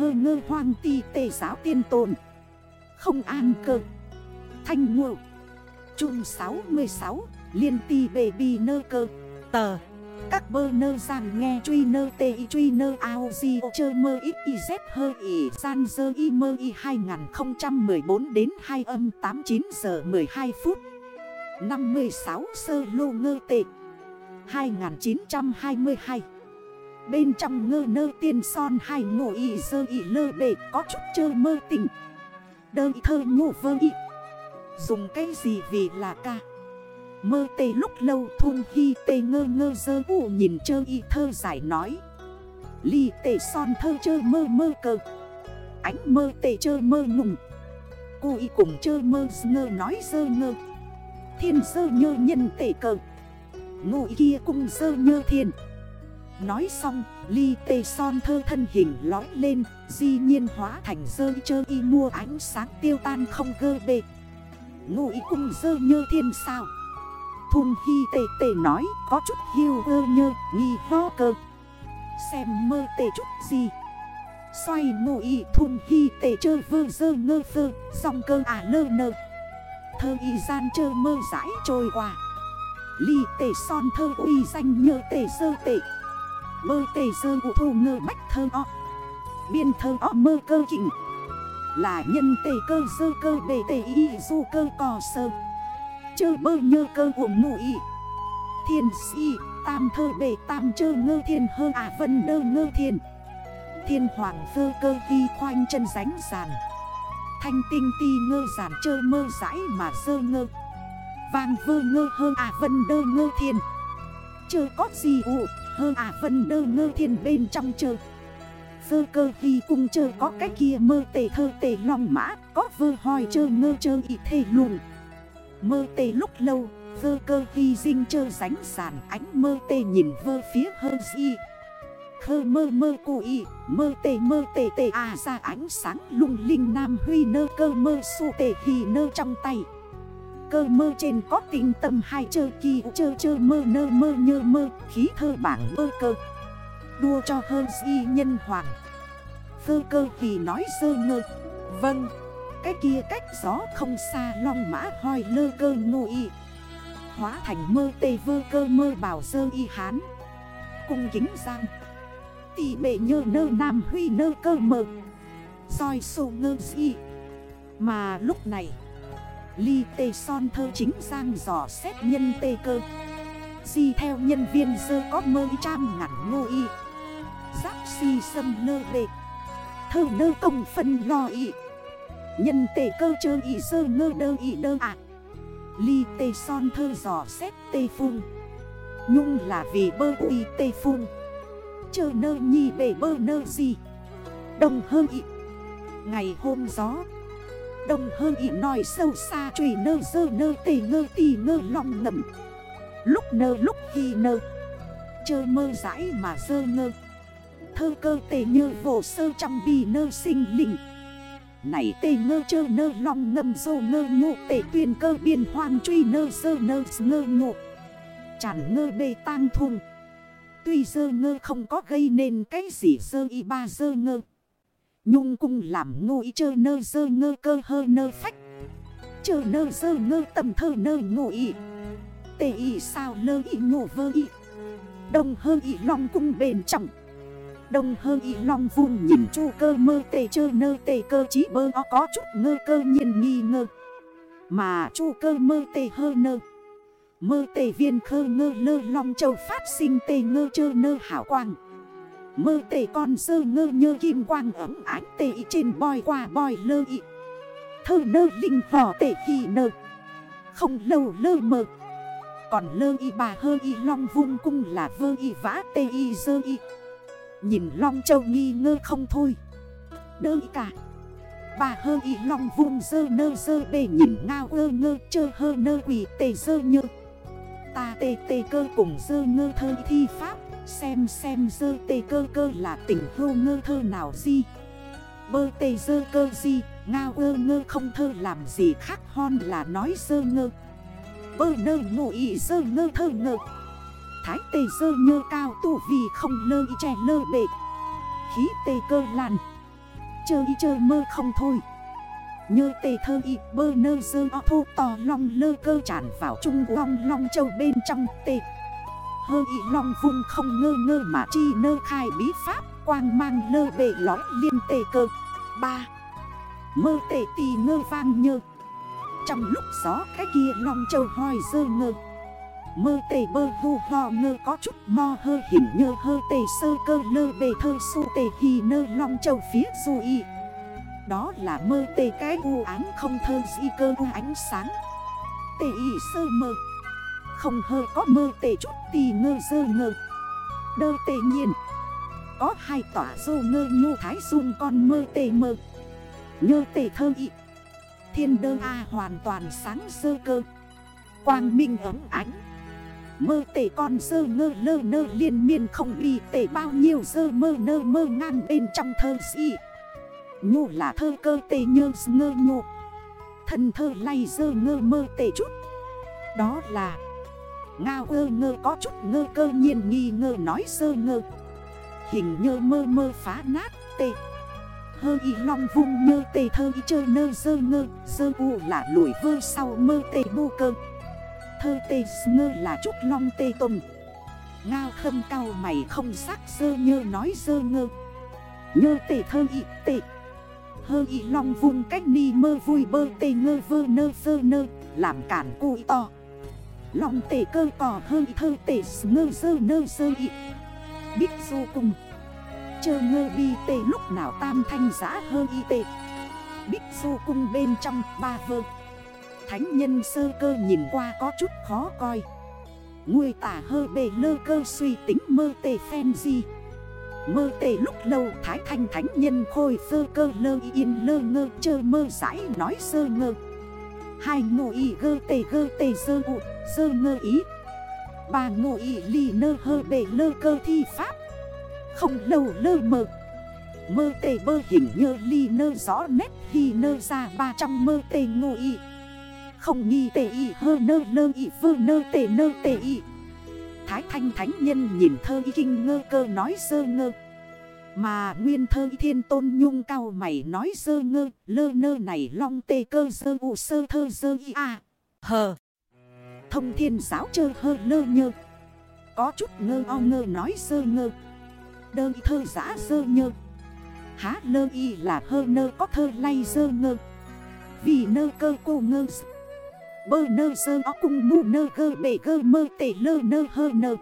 hơ ngơ hoang ti tề giáo tiên tồn. Không an cơ. Thanh ngộ. Trung 66 Liên ti bề bì nơ cơ. Tờ. Các bơ nơ rằng nghe truy nơ tê y truy nơ ao di chơ mơ ít y dép hơ y san dơ y mơ y 2014 đến 2 âm 89 giờ 12 phút. 56 sơ lô ngơ tệ. 2922 Bên trong ngơ nơ tiên son hai ngộ y dơ y lơ bể có chút chơ mơ tình Đơ thơ ngộ vơ y. Dùng cái gì vì là ca? Mơ tê lúc lâu thun hi tê ngơ ngơ dơ vụ nhìn chơ y thơ giải nói. Ly tê son thơ chơ mơ mơ cơ. Ánh mơ tê chơ mơ ngùng. Cô y cùng chơ mơ ngơ nói dơ ngơ. Thiên dơ nhơ nhân tê cơ. Ngụ kia cung dơ nhơ thiên. Nói xong, ly tê son thơ thân hình lói lên Di nhiên hóa thành dơ chơ y mua ánh sáng tiêu tan không gơ bê. Ngụ y cung dơ nhơ thiên sao. Thun hi tê tê nói có chút hiu ơ nhơ nghi ho cơ. Xem mơ tê chút gì. Xoay ngụ y thun hi tê chơ vơ dơ ngơ phơ Dòng cơ à lơ nơ. Thơ y gian chơ mơ rãi trôi qua. Ly tê son thơ uy danh nhơ tê sơ tê. Mơ tê sơ cụ thô ngơ bách thơ o Biên thơ o mơ cơ kịnh Là nhân tê cơ sơ cơ bề tê y du cơ cò sơ. Chơ bơ nhơ cơ uổng ngụ y. Thiên si, tam thơ bề tam chơ ngơ thiên hơ à vân đơ ngơ thiên Thiên hoàng vơ cơ vi khoanh chân ránh giàn Thanh tinh ti ngơ giản chơ mơ rãi mà sơ ngơ. Vàng vơ ngơ hơ à vân đơ ngơ thiên Chơ có gì ụ? Hơ à vân đơ ngơ thiên bên trong chơ. Vơ cơ vi cung chơ có cái kia mơ tề thơ tề lòng mã, Có vơ hoi chơ ngơ chơ y thề lùn Mơ tề lúc lâu Vơ cơ vi dinh chơ ránh sàn ánh mơ tề nhìn vơ phía hơ di. Khơ mơ mơ cụ y, Mơ tề mơ tề tề à ra ánh sáng lung linh nam huy nơ cơ mơ su tề hì nơ trong tay. Cơ mơ trên có tình tâm hai chơ kỳ chơ chơ mơ nơ mơ nhơ mơ, Khí thơ bảng mơ cơ. Đua cho hơn di nhân hoàng. Phơ cơ vì nói sơ ngơ. Vâng Cái kia cách gió không xa, long mã hoi lơ cơ ngô y. Hóa thành mơ tê vơ cơ mơ bảo sơ y hán. Cung kính giang. Tỷ bệ nhơ nơ nam huy nơ cơ mơ. Soi sô ngơ di. Mà lúc này Ly tê son thơ chính giang dò xét nhân tê cơ. Di theo nhân viên dơ có mơ trăm ngắn ngô y. Giáp si sâm lơ bệ. Thơ nơ công phân lo y. Nhân tê cơ chơ y dơ ngơ đơ y đơ ạ. Ly tê son thơ dò xét tê phun Nhung là vì bơ uy tê phun Chơ nơ nhi bể bơ nơ gì. Đồng hơn ị Ngày hôm gió Đồng hơn ị nói sâu xa trùy nơ dơ nơ, tề ngơ tì ngơ lòng ngầm Lúc nơ, lúc hi nơ. Chơ mơ rãi mà dơ ngơ. Thơ cơ tề nhơ vô sơ trong bì nơ sinh linh Này tề ngơ, chơ nơ lòng ngầm dô ngơ ngộ. Tề tuyên cơ biên hoang truy nơ, dơ nơ, ngơ ngộ. Chản ngơ, bê tang thùng. Tuy dơ ngơ không có gây nên cái gì, dơ y ba dơ ngơ. Nhung cung làm ngụy chơi chơ nơ dơ ngơ cơ hơ nơ phách. Chơ nơ dơ ngơ tầm thơ nơ ngụy. Y Tê y sao lơ y ngủ vơ y. Đông hơ y long cung bền trọng. Đông hơ y long vùng nhìn chu cơ mơ tê chơ nơ tê cơ chí bơ có chút ngơ cơ nhiên nghi ngơ. Mà chu cơ mơ tê hơ nơ. Mơ tề viên khơ ngơ lơ long châu phát sinh tề ngơ chơ nơ hảo quang. Mơ tề con sơ ngơ nhơ kim quang ấm ánh tề trên bòi qua bòi lơ ị Thơ nơ linh hò tề khi nơ. Không lâu lơ mơ. Còn lơ y bà hơ y long vung cung là vơ y vã tê y dơ y. Nhìn long châu nghi ngơ không thôi. Đơ y cả. Bà hơ y long vung dơ nơ dơ bề nhìn ngao ơ ngơ chơ hơ nơ quỷ tê dơ nhơ. Ta tê tê cơ cùng dơ ngơ thơ thi pháp. Xem xem dơ tê cơ cơ là tỉnh hô ngơ thơ nào gì Bơ tê dơ cơ gì Ngao ơ ngơ không thơ làm gì khác hon là nói dơ ngơ. Bơ nơ ngộ ý dơ ngơ thơ ngơ. Thái tê dơ nhơ cao tu vì không lơ y trẻ lơ bệ. Khí tê cơ làn chơ y chơ mơ không thôi. Nhơ tê thơ y, bơ nơ dơ o thô to long lơ cơ tràn vào trung long long châu bên trong tê. Hơ y long vung không ngơ ngơ mà chi nơ khai bí pháp, Quang mang lơ bề lói liên tề cơ. 3. Mơ tề tì ngơ vang nhơ. Trong lúc gió cái kia long châu hoi dơ ngơ. Mơ tề bơ vu hò ngơ có chút mo hơ hình nhơ hơ tề sơ cơ lơ bề thơ su tề hì nơ long châu phía du y. Đó là mơ tề cái u án không thơ di cơ u ánh sáng. Tề y sơ mơ. Không hơ, có mơ tề chút tì ngơ dơ ngơ. Đơ tề nhiên. Có hai tỏa dô ngơ nhô thái dung con mơ tề mơ. Nhơ tề thơ ị Thiên đơ A hoàn toàn sáng sơ cơ. Quang minh ấm ánh. Mơ tề con dơ ngơ lơ nơ liên miên không bị tề bao nhiêu dơ mơ nơ mơ ngang bên trong thơ dị Nhô là thơ cơ tề nhơ ngơ nhô. Thần thơ lay dơ ngơ mơ tề chút. Đó là Ngao ơ ngơ có chút ngơ cơ nhiên nghi ngơ nói sơ ngơ. Hình nhơ mơ mơ phá nát, tê. Hơ y long vung nhơ tê thơ y chơ nơ sơ ngơ, Sơ u là lùi vơ sau mơ tê bu cơ. Thơ tê ngơ là chút long tê tùng. Ngao khâm cao mày không sắc sơ nhơ nói sơ ngơ. Nhơ tê thơ y tê. Hơ y long vung cách ni mơ vui bơ tê ngơ vơ nơ sơ nơ, Làm cản cùi to. Lòng tể cơ cỏ hơi thơ tể ngơ sơ nơ sơ y. Bích du cùng. Chơ ngơ bi tê lúc nào tam thanh giã hơ y tê. Bích du cung bên trong ba vơ. Thánh nhân sơ cơ nhìn qua có chút khó coi. Người tả hơ bề lơ cơ suy tính mơ tề phen gì Mơ tề lúc lâu thái thanh thánh nhân khôi sơ cơ lơ yên lơ ngơ chơ mơ giải nói sơ ngơ. Hai ngộ y gơ tề gơ tề sơ ụt sơ ngơ ý. Bà ngộ ý lì nơ hơ bể lơ cơ thi pháp. Không lâu lơ mơ. Mơ tề bơ hình nhơ ly nơ rõ nét hi nơ ra ba trong mơ tề ngộ ý. Không nghi tề ý hơ nơ lơ ý vơ nơ tề nơ tề ý. Thái thanh thánh nhân nhìn thơ ý kinh ngơ cơ nói sơ ngơ. Mà nguyên thơ thiên tôn nhung cao mày nói sơ ngơ. Lơ nơ này long tê cơ sơ u sơ thơ sơ y à, Hờ. Thông thiên giáo chơ hơ lơ nhơ. Có chút ngơ o ngơ nói sơ ngơ. Đơ thơ giã sơ nhơ. Há lơ y là hơ nơ có thơ lay sơ ngơ. Vì nơ cơ cô ngơ Bơ nơ sơ ó cung mù nơ gơ bể gơ mơ tể lơ nơ hơ nơ.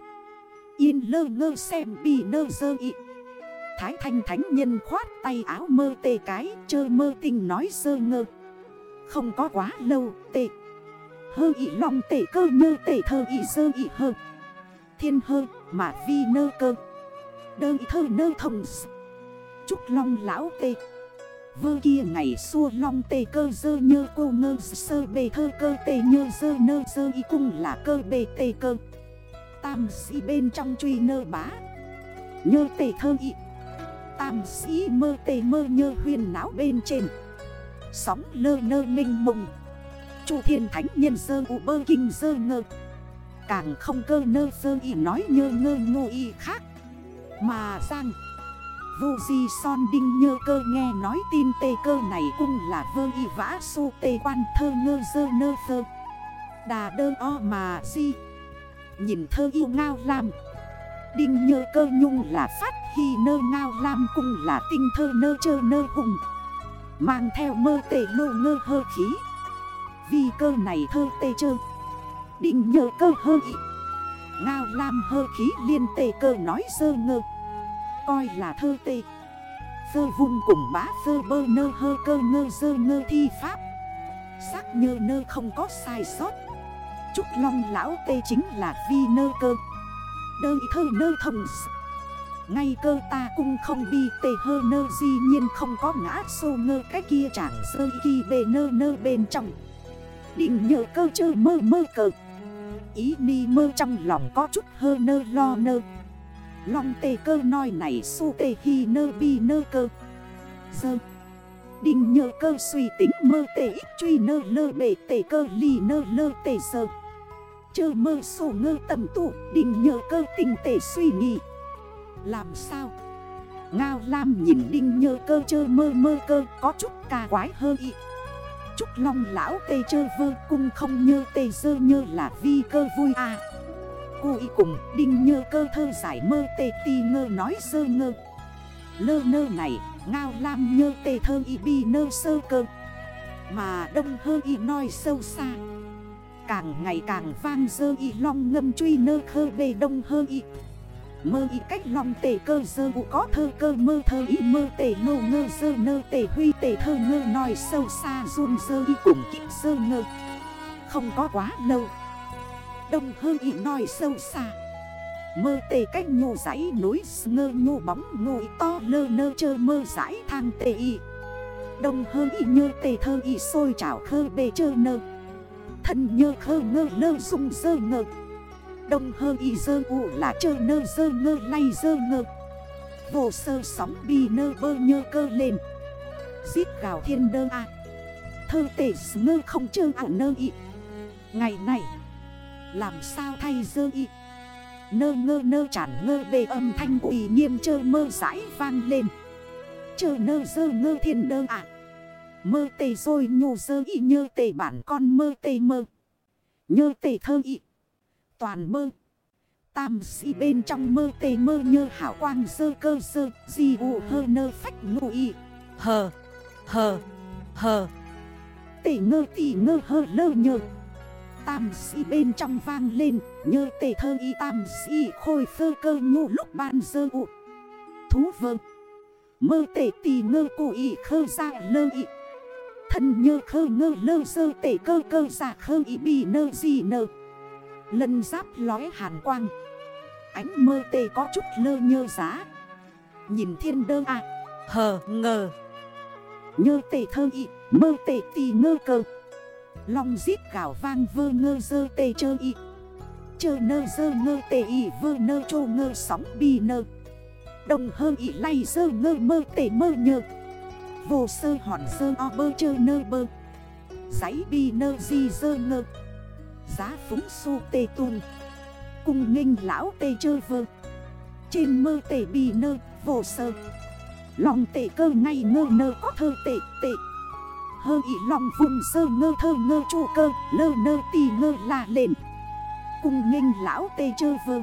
Yên lơ ngơ xem bì nơ sơ y, Thái thanh thánh nhân khoát tay áo mơ tê cái Chơ mơ tình nói sơ ngơ. Không có quá lâu tê Hơ ị lòng tể cơ nhơ tể thơ ị sơ ị hơ. Thiên hơ, mà vi nơ cơ. Đơ ị thơ, nơ thông Trúc long lão tê. Vơ kia ngày xua long tê cơ dơ nhơ cô ngơ sơ bề thơ cơ tê nhơ dơ nơ dơ y cung là cơ bề tê cơ. Tam sĩ bên trong truy nơ bá. Nhơ tê thơ y Tam sĩ mơ tê mơ nhơ huyền não bên trên. Sóng lơ nơ minh mùng chu thiên thánh nhân sơ u bơ kinh sơ ngơ. Càng không cơ nơ sơ y nói nhơ ngơ ngô y khác. Mà sang, Vô di son đinh nhơ cơ nghe nói tin tê cơ này cung là vơ y vã su tê quan thơ ngơ dơ nơ sơ. Đà đơ o mà si, Nhìn thơ yêu ngao làm Đinh nhơ cơ nhung là phát hi nơ ngao lam cung là tinh thơ nơ chơ nơ hùng. Mang theo mơ tê lô ngơ hơ khí vi cơ này thơ tê chơ. Định nhờ cơ hơ y. Ngao lam hơ khí liên tê cơ nói sơ ngơ. Coi là thơ tê. Sơ vung cùng bá sơ bơ nơ hơ cơ ngơ sơ ngơ thi pháp. Sắc nhơ nơ không có sai sót. Trúc long lão tê chính là vi nơ cơ. Đơ thơ nơ thông Ngay cơ ta cung không bi tê hơ nơ di nhiên không có ngã sô ngơ. Cái kia chẳng sơ kỳ bề nơ nơ bên trong. Định nhờ cơ chơ mơ mơ cờ. Ý ni mơ trong lòng có chút hơ nơ lo nơ. Long tê cơ nói này su tê hi nơ bi nơ cơ. Dơ Đinh nhờ cơ suy tính mơ tê ít truy nơ lơ bể tê cơ ly nơ lơ tê sơ. Chơ mơ sổ ngơ tầm tụ Đinh nhờ cơ tình tê suy nghĩ. Làm sao? Ngao Lam nhìn đinh nhơ cơ chơ mơ mơ cơ, có chút cà quái hơn y. Trúc long lão tê chơ vơ cung không nhơ tê dơ nhơ là vi cơ vui à. Cùi cùng đinh nhơ cơ thơ giải mơ tê ti ngơ nói sơ ngơ. Lơ nơ này, ngao lam nhơ tê thơ y bi nơ sơ cơ. Mà đông hơ y nói sâu xa. Càng ngày càng vang dơ y long ngâm truy nơ khơ bề đông hơ y. Mơ y cách lòng tể cơ dơ vụ có thơ cơ mơ thơ y mơ tể nô ngơ dơ nơ tể huy tể thơ ngơ nói sâu xa run dơ y cùng kịp dơ ngơ. Không có quá lâu, Đông hơ y nói sâu xa. Mơ tề cách nhô giấy núi ngơ nhô bóng ngồi to lơ nơ chơ mơ giấy thang tề y. Đông hơ y nhơ tề thơ y sôi chảo khơ bề chơ nơ. Thân nhơ khơ ngơ lơ sung dơ ngơ. Đông hơ y dơ u là chơ nơ dơ ngơ lay dơ ngơ. Vô sơ sóng bi nơ bơ nhơ cơ lên. Giết gào thiên đơ a. Thơ tể ngơ không chơ ảo nơ y. Ngày này, Làm sao thay dơ y? Nơ ngơ nơ chản ngơ bề âm thanh quỷ nghiêm chơ mơ rãi vang lên. Chơ nơ dơ ngơ thiên đơ à Mơ tề rồi nhô dơ y nhơ tề bản con mơ tề mơ. Nhơ tề thơ y. Toàn mơ. Tam si bên trong mơ tề mơ nhơ hảo quang sơ cơ sơ Di u hơ nơ phách ngụ y. Hờ Hờ Hờ. Tề ngơ tì ngơ hơ lơ nhơ. Tam si bên trong vang lên, Nhơ tề thơ y tam si khôi phơ cơ nhu lúc ban sơ u. Thú vơ. Mơ tề tì ngơ cụ y khơ ra lơ y. Thân nhơ khơ ngơ lơ sơ tề cơ cơ giả khơ y bì nơ gì nơ. Lân giáp lói hàn quang. Ánh mơ tê có chút lơ nhơ giá. Nhìn thiên đơ à Hờ, ngờ. Nhơ tê thơ y, Mơ tê tì ngơ cơ. Long giết gạo vang vơ ngơ dơ tê chơ y. Chơ nơ dơ ngơ tê y vơ nơ chô ngơ sóng bi nơ. Đồng hơ y lay dơ ngơ mơ tê mơ nhơ. Vô sơ hòn dơ o bơ chơ nơ bơ. Giấy bi nơ di dơ ngơ. Giá phúng su tê tuôn. Cung nghênh lão tê chơ vơ. Trên mơ tê bì nơ vô sơ. Lòng tê cơ ngay ngơ nơ có thơ tê tê. Hơ ị lòng vùng sơ ngơ thơ ngơ chu cơ, Lơ nơ tì ngơ là lên Cung nghênh lão tê chơ vơ.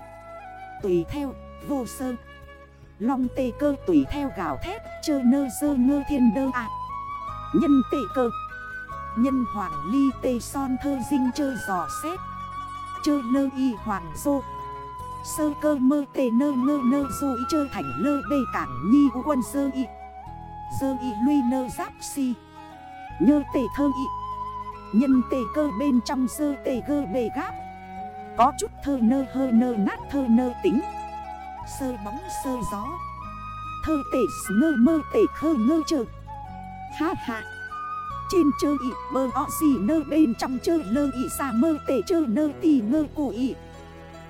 Tùy theo vô sơ. Long tê cơ tùy theo gạo thét, Chơ nơ sơ ngơ thiên đơ à Nhân tê cơ. Nhân hoàng ly tê son thơ dinh chơ giò xét. Chơ lơ y hoàng dô. Sơ cơ mơ tê nơ ngơ nơ dô y chơ thành lơ bê cảng nhi quân sơ y. Sơ y luy nơ giáp si. Nhơ tê thơ y. Nhân tê cơ bên trong sơ tê gơ bề gáp. Có chút thơ nơ hơ nơ nát thơ nơ tính. Sơ bóng sơ gió. Thơ tê ngơ mơ tê khơ ngơ chơ. Ha ha. Trên chơ ị, bơ o gì nơ, bên trong chơ lơ ị xa mơ tề chơ nơ, tì ngơ cụ ị.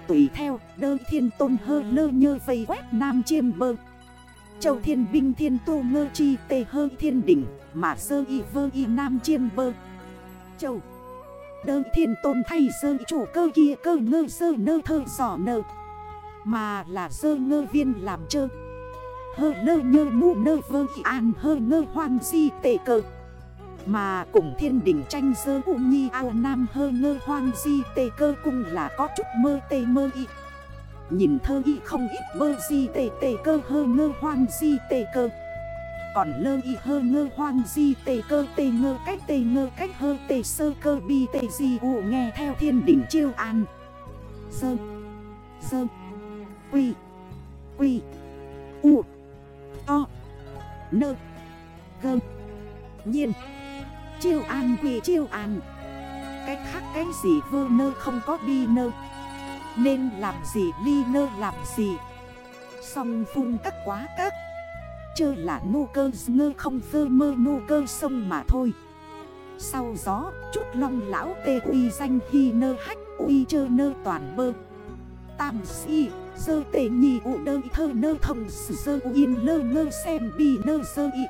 Tùy theo, đơ thiên tôn hơ lơ nhơ vây quét nam chiêm bơ. Châu thiên binh thiên tu ngơ chi tề hơ thiên đỉnh, Mà sơ y vơ y nam chiêm bơ. Châu, Đơ thiên tôn thay sơ chủ cơ kia cơ ngơ sơ nơ thơ sỏ nơ. Mà là sơ ngơ viên làm chơ. Hơ lơ nhơ mu nơ vơ y an, hơ ngơ hoang di tề cơ. Mà cùng thiên đỉnh tranh sơ u nhi ao nam hơ ngơ hoang di tê cơ cung là có chút mơ tê mơ y. Nhìn thơ y không ít mơ di tê tê cơ hơ ngơ hoang di tê cơ. Còn lơ y hơ ngơ hoang di tê cơ tê ngơ cách tê ngơ cách hơ tê sơ cơ bi tê di u nghe theo thiên đỉnh chiêu an. Sơ Sơ, Quy Quy, U, To, Nơ cơ Nhiên. Chiêu an quy chiêu an. Cái khác cái gì vơ nơ không có bi nơ. Nên làm gì ly nơ làm gì. Xong phun các quá các. Chơ là nô cơ ngơ không phơ mơ nô cơ sông mà thôi. Sau gió, chút long lão tê uy danh hi nơ hách uy chơ nơ toàn bơ. Tam si dơ tê nhì ụ đơ thơ nơ thông sơ yên lơ ngơ xem bi nơ sơ y.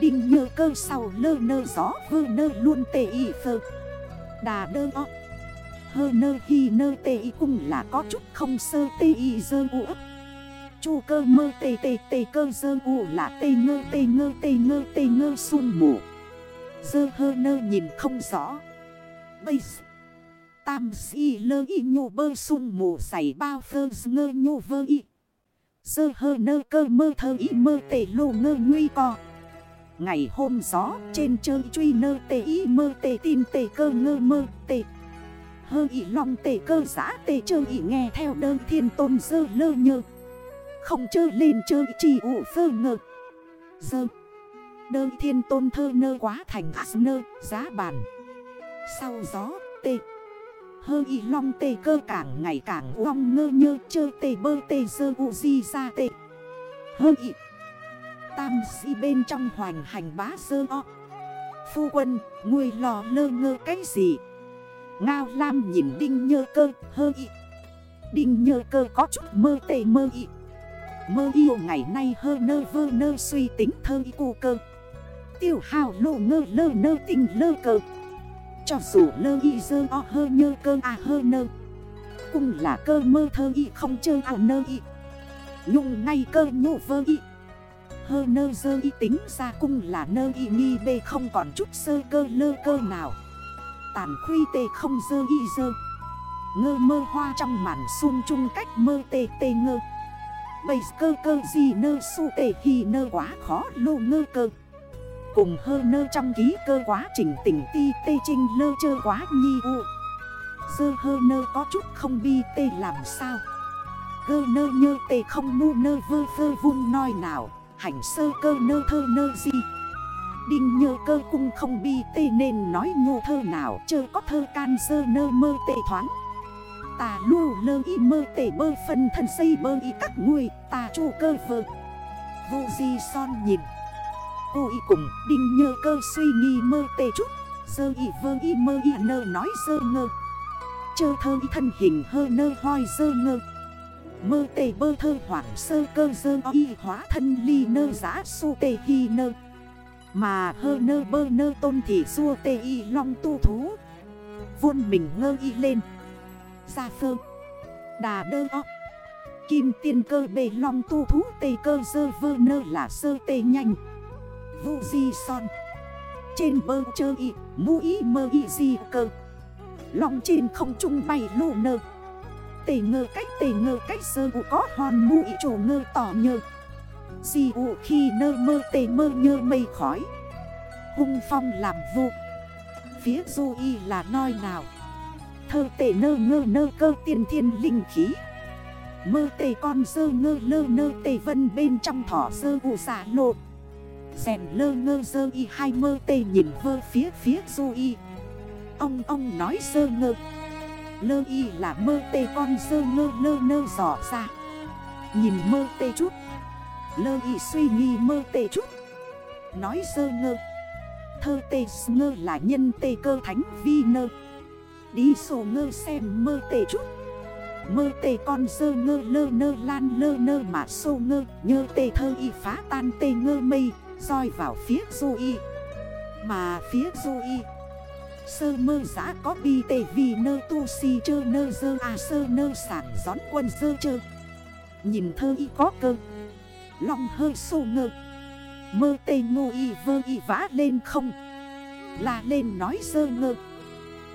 Đinh nhơ cơ sau lơ nơ gió vơ nơ luôn tê y phơ. Đà đơ o Hơ nơ hi nơ tê y cung là có chút không sơ tê y dơ u ấp Chu cơ mơ tê tê tê cơ dơ u là tê ngơ tê ngơ tê ngơ tê ngơ xuân mù. Dơ hơ nơ nhìn không rõ. Bây giờ, Tam si lơ y nhô bơ sung mù xảy bao phơ ngơ nhô vơ y. Dơ hơ nơ cơ mơ thơ y mơ tê lô ngơ nguy co. Ngày hôm gió trên chơi truy nơ tê y mơ tê tin tê cơ ngơ mơ tê. Hơ y long tê cơ giã tê chơi y nghe theo đơn thiên tôn dơ lơ nhơ. Không chơi lên chơi chỉ ủ phơ ngơ. Dơ. Đơn thiên tôn thơ nơ quá thành ác nơ, giá bàn. Sau gió tê. Hơ y long tê cơ càng ngày càng uong ngơ nhơ chơi tê bơ tê dơ u di ra tê. Hơ y Tam si bên trong hoành hành bá sơ o. Phu quân, ngươi lò lơ ngơ cái gì? Ngao lam nhìn đinh nhơ cơ hơ y. Đinh nhơ cơ có chút mơ tê mơ y. Mơ yêu ngày nay hơ nơ vơ nơ suy tính thơ y cu cơ. Tiêu hào lộ ngơ lơ nơ tình lơ cơ. Cho dù lơ y dơ o hơ nhơ cơ à hơ nơ. Cũng là cơ mơ thơ y không chơ à nơ y. Nhung ngay cơ nhô vơ y. Hơ nơ dơ y tính ra cung là nơ y nghi bê không còn chút sơ cơ lơ cơ nào. Tàn khuy tê không dơ y dơ. Ngơ mơ hoa trong màn sung chung cách mơ tê tê ngơ. Bây cơ cơ gì nơ su tê hi nơ quá khó lô ngơ cơ. Cùng hơ nơ trong ký cơ quá trình tỉnh ti tê trinh lơ chơ quá nhi u. Dơ hơ nơ có chút không bi tê làm sao? Gơ nơ nhơ tê không mu nơ vơ vơ vung nói nào? Hành sơ cơ nơ thơ nơ gì Đinh nhơ cơ cung không bi tê nên nói nhô thơ nào Chơ có thơ can sơ nơ mơ tê thoáng. Tà lưu lơ y mơ tê bơ phân thân xây bơ y các người Tà chu cơ vơ. Vô di son nhìn. Cô y cùng đinh nhơ cơ suy nghi mơ tê chút, Sơ y vơ y mơ y nơ nói sơ ngơ. Chơ thơ y thân hình hơ nơ hoi sơ ngơ. Mơ tê bơ thơ hoảng sơ cơ dơ y hóa thân ly nơ giá su tê hi nơ. Mà hơ nơ bơ nơ tôn thị xua tê y long tu thú. Vuôn mình ngơ y lên. Gia phơ. Đà đơ o. Kim tiên cơ bề long tu thú tê cơ dơ vơ nơ là sơ tê nhanh. Vu di son. Trên bơ chơ y, Mu y mơ y di cơ. Long trên không trung bay lô nơ. Tề ngơ cách tề ngơ cách sơ ụ có hòn mũi chủ ngơ tỏ nhơ. Di ụ khi nơ mơ tề mơ nhơ mây khói. Hung phong làm vụ Phía du y là noi nào? Thơ tề nơ ngơ nơ cơ tiên thiên linh khí. Mơ tề con sơ ngơ lơ nơ tề vân bên trong thỏ sơ ụ xả lộ. Rèn lơ ngơ sơ y hai mơ tề nhìn vơ phía phía du y. Ông ông nói sơ ngơ. Lơ y là mơ tê con sơ ngơ lơ nơ giỏ ra. Nhìn mơ tê chút. Lơ y suy nghi mơ tê chút. Nói sơ ngơ. Thơ tê ngơ là nhân tê cơ thánh vi nơ. Đi sổ ngơ xem mơ tê chút. Mơ tê con sơ ngơ lơ nơ lan lơ nơ mà sô ngơ. Nhơ tê thơ y phá tan tê ngơ mây. Roi vào phía du y. Mà phía du y Sơ mơ giã có bi tề vì nơ tu si chơ nơ dơ à sơ nơ sản gión quân dơ chơ. Nhìn thơ y có cơ. Lòng hơi sô ngơ. Mơ tê ngô y vơ y vã lên không. Là lên nói sơ ngơ.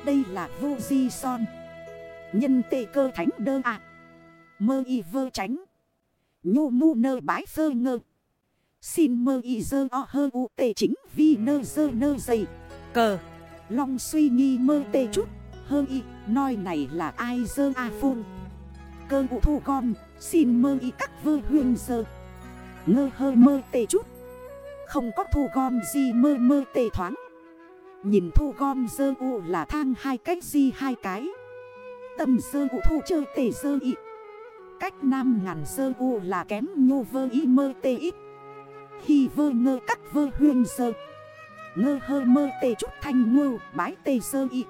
Đây là vô di son. Nhân tê cơ thánh đơ à. Mơ y vơ tránh. Nhô mu nơ bái sơ ngơ. Xin mơ y dơ o hơ u tê chính vì nơ dơ nơ dày. Cờ. Long suy nghi mơ tê chút. Hơ y Nói này là ai dơ a à phun? Cơ vụ thu con Xin mơ y các vơ huyên dơ. Ngơ hơ mơ tê chút. Không có thu gom gì mơ mơ tê thoáng. Nhìn thu gom dơ u là thang hai cách gì hai cái. Tâm dơ u thu chơi tê dơ y. Cách nam ngàn dơ u là kém nhô vơ y mơ tê ít. Khi vơ ngơ các vơ huyên dơ. Ngơ hơ mơ tê trúc thanh ngưu bái tê sơ y.